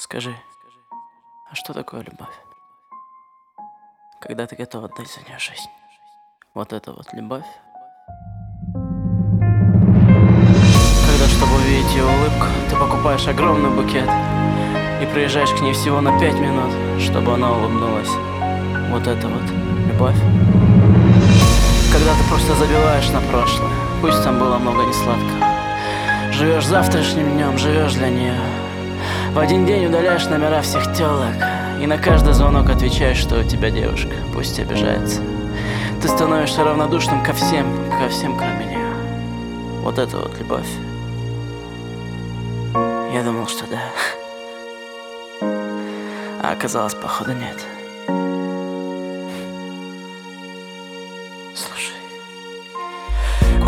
Скажи, а что такое любовь? Когда ты готов отдать за нее жизнь? Вот это вот любовь? Когда, чтобы увидеть ее улыбку, ты покупаешь огромный букет И приезжаешь к ней всего на пять минут, чтобы она улыбнулась Вот это вот любовь? Когда ты просто забиваешь на прошлое, пусть там было много несладкого Живешь завтрашним днем, живешь для нее в один день удаляешь номера всех телок И на каждый звонок отвечаешь, что у тебя девушка Пусть обижается. Ты становишься равнодушным ко всем, ко всем, кроме нее Вот это вот любовь. Я думал, что да. А оказалось, походу, нет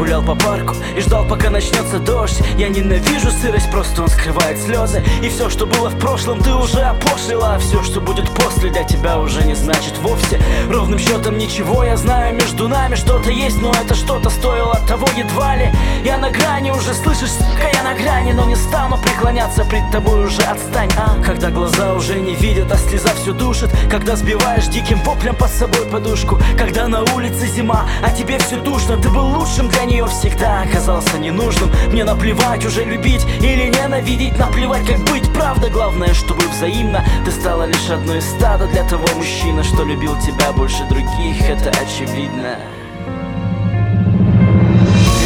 Гулял по парку и ждал, пока начнется дождь. Я ненавижу сырость, просто он скрывает слезы. И все, что было в прошлом, ты уже опошлила. А все, что будет после, для тебя уже не значит вовсе. Ровным счетом ничего, я знаю, между нами. Что-то есть Но это что-то стоило того едва ли. Я на грани, уже слышишь, сука, я на грани. Но не стану преклоняться пред тобой, уже отстань, а? Когда глаза уже не видят, а слеза все душит. Когда сбиваешь диким воплем под собой подушку. Когда на улице зима, а тебе все душно. Ты был лучшим для нее всегда оказался ненужным. Мне наплевать уже любить или ненавидеть. Наплевать как быть, правда главное, чтобы взаимно. Ты стала лишь одной из стада для того мужчины Что любил тебя больше других, это очевидно.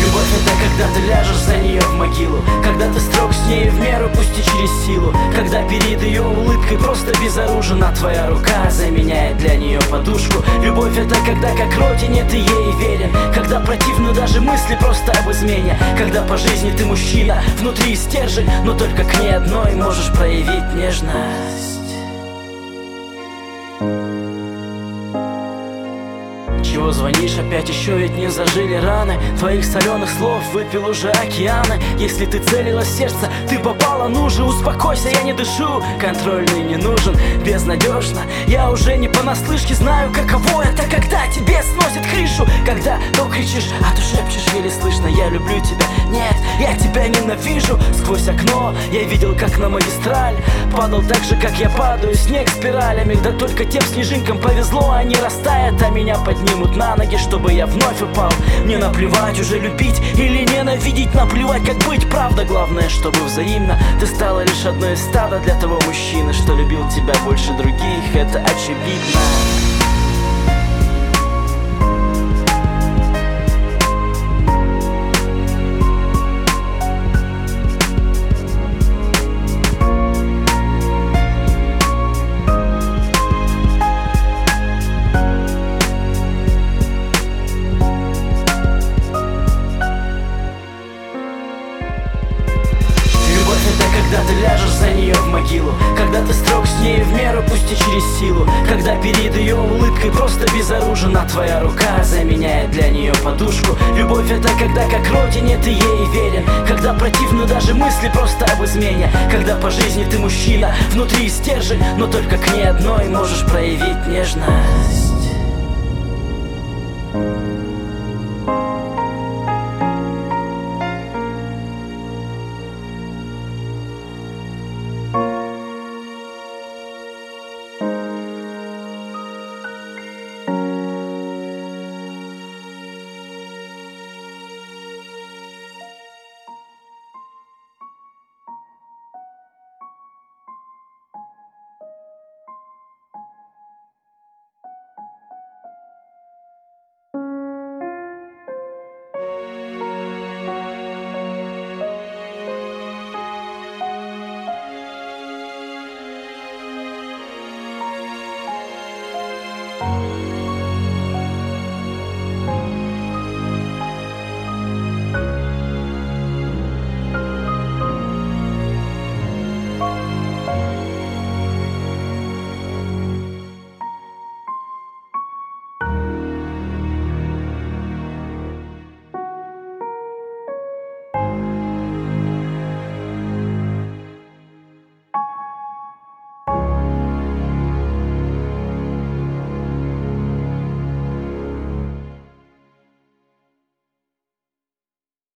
Любовь это когда ты ляжешь за нее в могилу. Когда ты строг с ней в меру, пусть и через силу. Когда перед ее улыбкой просто безоружен А твоя рука заменяет для нее Любовь это когда как родине ты ей верен. Когда противны даже мысли просто об измене. Когда по жизни ты мужчина, внутри стержень Но только к ней одной можешь проявить нежность звонишь опять, еще ведь не зажили раны. Твоих соленых слов выпил уже океаны. Если ты целилась в сердце, ты попала, ну же Успокойся, я не дышу, контрольный не нужен Безнадежно, я уже не понаслышке знаю Каково это, когда тебе сносит крышу. Когда то кричишь, а то шепчешь еле слышно. Я люблю тебя, нет, я тебя ненавижу. Сквозь окно я видел, как на магистраль Падал так же, как я падаю, снег спиралями Да только тем снежинкам повезло, они растают, а меня поднимут на ноги, чтобы я вновь упал. Мне наплевать уже любить или ненавидеть Наплевать как быть, правда главное, чтобы взаимно. Ты стала лишь одной из стада для того мужчины Что любил тебя больше других, это очевидно могилу. Когда ты строг с ней в меру, пусть и через силу. Когда перед ее улыбкой просто безоружен А твоя рука заменяет для нее подушку. Любовь это когда как родине ты ей верен. Когда противны даже мысли просто об измене. Когда по жизни ты мужчина, внутри стержень Но только к ней одной можешь проявить нежность